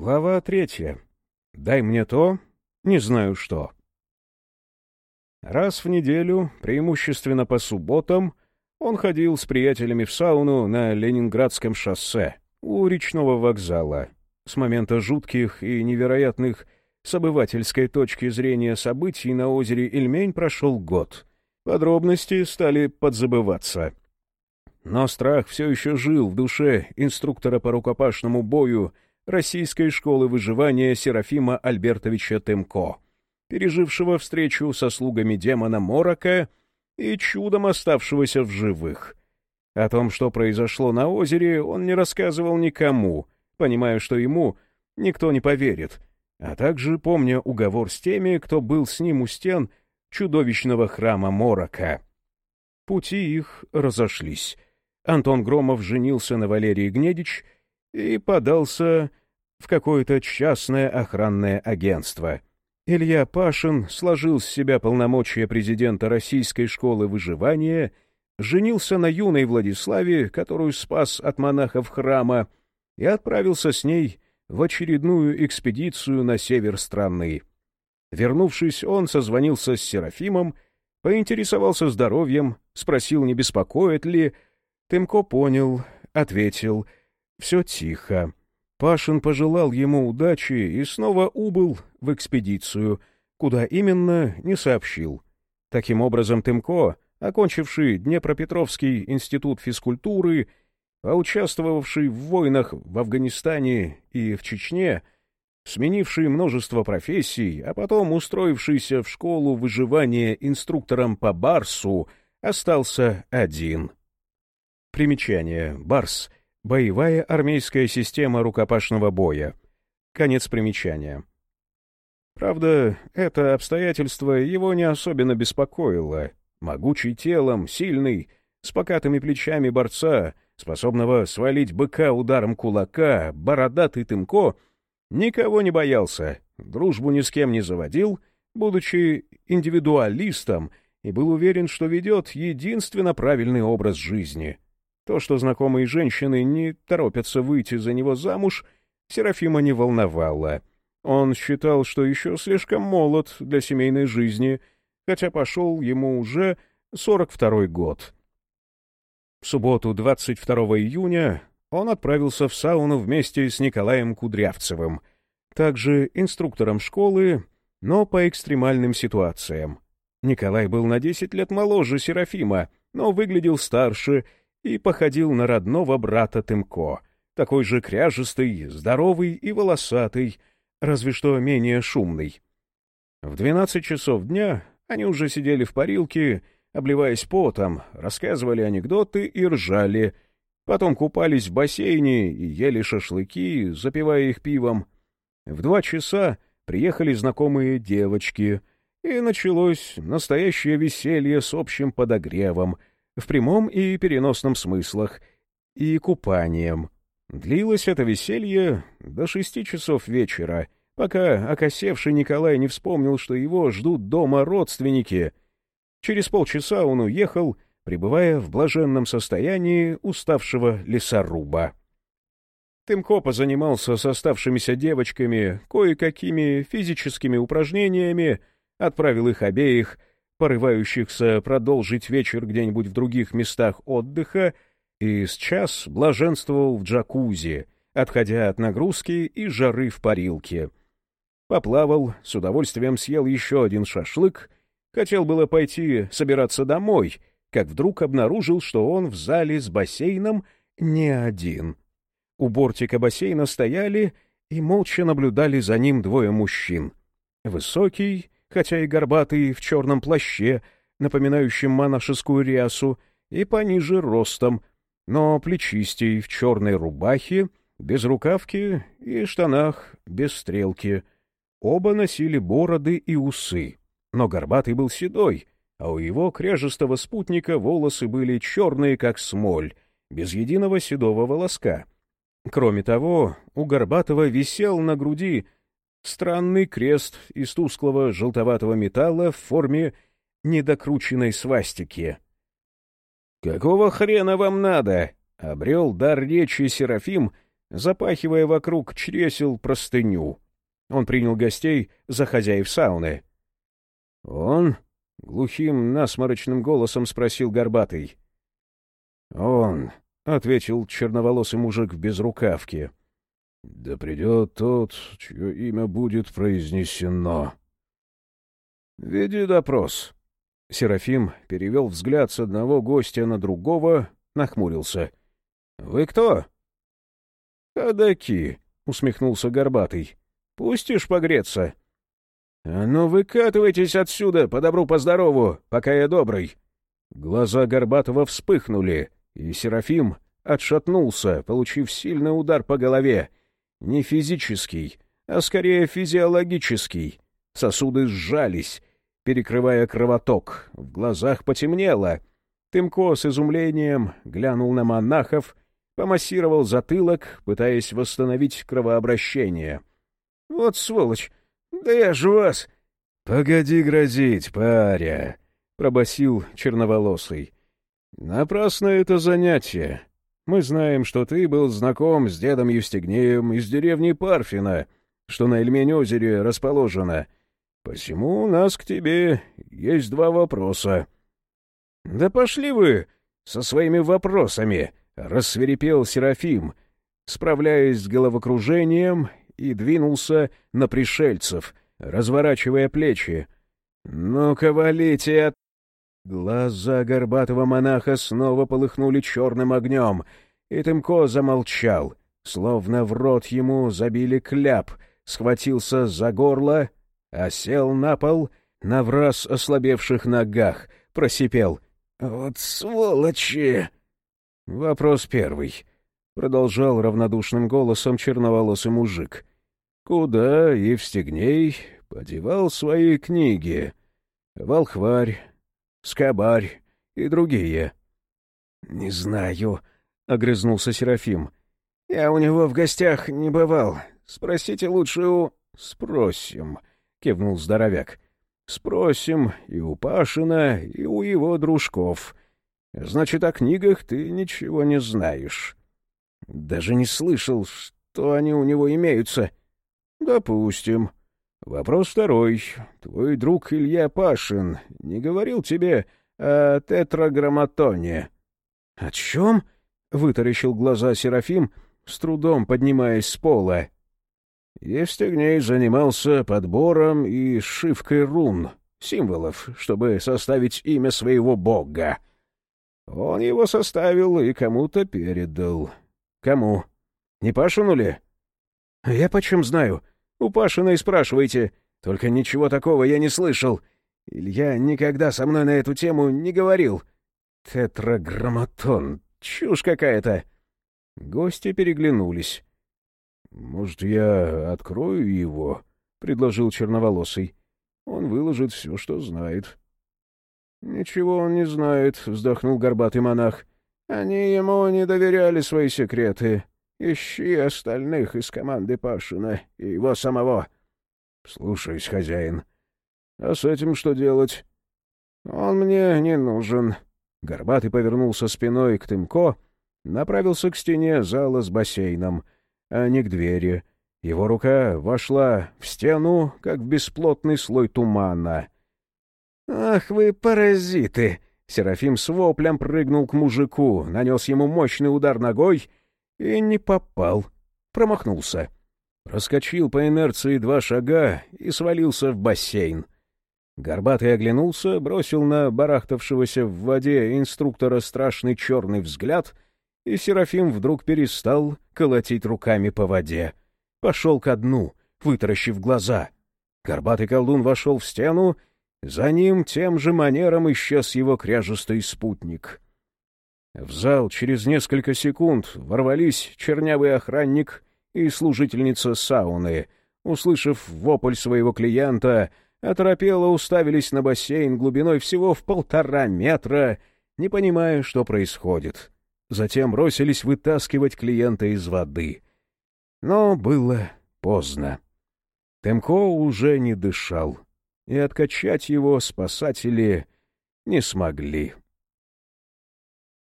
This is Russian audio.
Глава третья. Дай мне то, не знаю что. Раз в неделю, преимущественно по субботам, он ходил с приятелями в сауну на Ленинградском шоссе у речного вокзала. С момента жутких и невероятных с обывательской точки зрения событий на озере Ильмень прошел год. Подробности стали подзабываться. Но страх все еще жил в душе инструктора по рукопашному бою Российской школы выживания Серафима Альбертовича Темко, пережившего встречу со слугами демона Морока и чудом оставшегося в живых. О том, что произошло на озере, он не рассказывал никому, понимая, что ему никто не поверит, а также помня уговор с теми, кто был с ним у стен чудовищного храма Морока. Пути их разошлись — Антон Громов женился на Валерии Гнедич и подался в какое-то частное охранное агентство. Илья Пашин сложил с себя полномочия президента Российской школы выживания, женился на юной Владиславе, которую спас от монахов храма, и отправился с ней в очередную экспедицию на север страны. Вернувшись, он созвонился с Серафимом, поинтересовался здоровьем, спросил, не беспокоит ли, Тымко понял, ответил. Все тихо. Пашин пожелал ему удачи и снова убыл в экспедицию, куда именно не сообщил. Таким образом, Тымко, окончивший Днепропетровский институт физкультуры, а участвовавший в войнах в Афганистане и в Чечне, сменивший множество профессий, а потом устроившийся в школу выживания инструктором по барсу, остался один — Примечание. Барс. Боевая армейская система рукопашного боя. Конец примечания. Правда, это обстоятельство его не особенно беспокоило. Могучий телом, сильный, с покатыми плечами борца, способного свалить быка ударом кулака, бородатый тымко, никого не боялся, дружбу ни с кем не заводил, будучи индивидуалистом, и был уверен, что ведет единственно правильный образ жизни — то, что знакомые женщины не торопятся выйти за него замуж, Серафима не волновало. Он считал, что еще слишком молод для семейной жизни, хотя пошел ему уже 42-й год. В субботу 22 июня он отправился в сауну вместе с Николаем Кудрявцевым, также инструктором школы, но по экстремальным ситуациям. Николай был на 10 лет моложе Серафима, но выглядел старше — и походил на родного брата Тымко, такой же кряжестый, здоровый и волосатый, разве что менее шумный. В двенадцать часов дня они уже сидели в парилке, обливаясь потом, рассказывали анекдоты и ржали, потом купались в бассейне и ели шашлыки, запивая их пивом. В два часа приехали знакомые девочки, и началось настоящее веселье с общим подогревом — в прямом и переносном смыслах, и купанием. Длилось это веселье до шести часов вечера, пока окосевший Николай не вспомнил, что его ждут дома родственники. Через полчаса он уехал, пребывая в блаженном состоянии уставшего лесоруба. Тымко позанимался с оставшимися девочками кое-какими физическими упражнениями, отправил их обеих — порывающихся продолжить вечер где-нибудь в других местах отдыха, и с час блаженствовал в джакузи, отходя от нагрузки и жары в парилке. Поплавал, с удовольствием съел еще один шашлык, хотел было пойти собираться домой, как вдруг обнаружил, что он в зале с бассейном не один. У бортика бассейна стояли и молча наблюдали за ним двое мужчин. Высокий, хотя и горбатый в черном плаще, напоминающем монашескую рясу, и пониже ростом, но плечистей в черной рубахе, без рукавки и штанах без стрелки. Оба носили бороды и усы, но горбатый был седой, а у его кряжестого спутника волосы были черные, как смоль, без единого седого волоска. Кроме того, у Горбатого висел на груди Странный крест из тусклого желтоватого металла в форме недокрученной свастики. «Какого хрена вам надо?» — обрел дар речи Серафим, запахивая вокруг чресел простыню. Он принял гостей за хозяев сауны. «Он?» — глухим, насморочным голосом спросил Горбатый. «Он», — ответил черноволосый мужик в безрукавке. «Да придет тот, чье имя будет произнесено». «Веди допрос». Серафим перевел взгляд с одного гостя на другого, нахмурился. «Вы кто?» «Ходаки», — усмехнулся Горбатый. «Пустишь погреться?» «А ну, выкатывайтесь отсюда, по добру, по пока я добрый!» Глаза Горбатова вспыхнули, и Серафим отшатнулся, получив сильный удар по голове. Не физический, а скорее физиологический. Сосуды сжались, перекрывая кровоток. В глазах потемнело. Тымко с изумлением глянул на монахов, помассировал затылок, пытаясь восстановить кровообращение. «Вот сволочь! Да я ж вас!» «Погоди грозить, паря!» — пробасил черноволосый. «Напрасно это занятие. Мы знаем, что ты был знаком с дедом Евстигнеем из деревни Парфина, что на Эльмень-озере расположено. Посему у нас к тебе есть два вопроса». «Да пошли вы со своими вопросами!» — рассверепел Серафим, справляясь с головокружением, и двинулся на пришельцев, разворачивая плечи. «Ну-ка, валите Глаза горбатого монаха снова полыхнули черным огнем, и Тымко замолчал, словно в рот ему забили кляп, схватился за горло, осел на пол на враз ослабевших ногах, просипел. «Вот сволочи!» Вопрос первый. Продолжал равнодушным голосом черноволосый мужик. «Куда Евстигней подевал свои книги? Волхварь, Скобарь и другие. — Не знаю, — огрызнулся Серафим. — Я у него в гостях не бывал. Спросите лучше у... — Спросим, — кивнул здоровяк. — Спросим и у Пашина, и у его дружков. Значит, о книгах ты ничего не знаешь. Даже не слышал, что они у него имеются. — Допустим. Вопрос второй. Твой друг Илья Пашин не говорил тебе о тетраграмматоне? — О чем? — вытаращил глаза Серафим, с трудом поднимаясь с пола. Евстигней занимался подбором и сшивкой рун, символов, чтобы составить имя своего бога. Он его составил и кому-то передал. Кому? Не Пашину ли? — Я почем знаю? У Пашиной спрашивайте. Только ничего такого я не слышал. Илья никогда со мной на эту тему не говорил. Тетраграмматон. Чушь какая-то. Гости переглянулись. «Может, я открою его?» — предложил черноволосый. «Он выложит все, что знает». «Ничего он не знает», — вздохнул горбатый монах. «Они ему не доверяли свои секреты. Ищи остальных из команды Пашина и его самого. — Слушаюсь, хозяин. — А с этим что делать? — Он мне не нужен. Горбатый повернулся спиной к Тымко, направился к стене зала с бассейном, а не к двери. Его рука вошла в стену, как в бесплотный слой тумана. «Ах вы паразиты!» Серафим с воплем прыгнул к мужику, нанес ему мощный удар ногой — и не попал. Промахнулся. Проскочил по инерции два шага и свалился в бассейн. Горбатый оглянулся, бросил на барахтавшегося в воде инструктора страшный черный взгляд, и Серафим вдруг перестал колотить руками по воде. Пошел ко дну, вытаращив глаза. Горбатый колдун вошел в стену, за ним тем же манером исчез его кряжестый спутник. В зал через несколько секунд ворвались чернявый охранник и служительница сауны. Услышав вопль своего клиента, оторопело уставились на бассейн глубиной всего в полтора метра, не понимая, что происходит. Затем бросились вытаскивать клиента из воды. Но было поздно. Темко уже не дышал, и откачать его спасатели не смогли.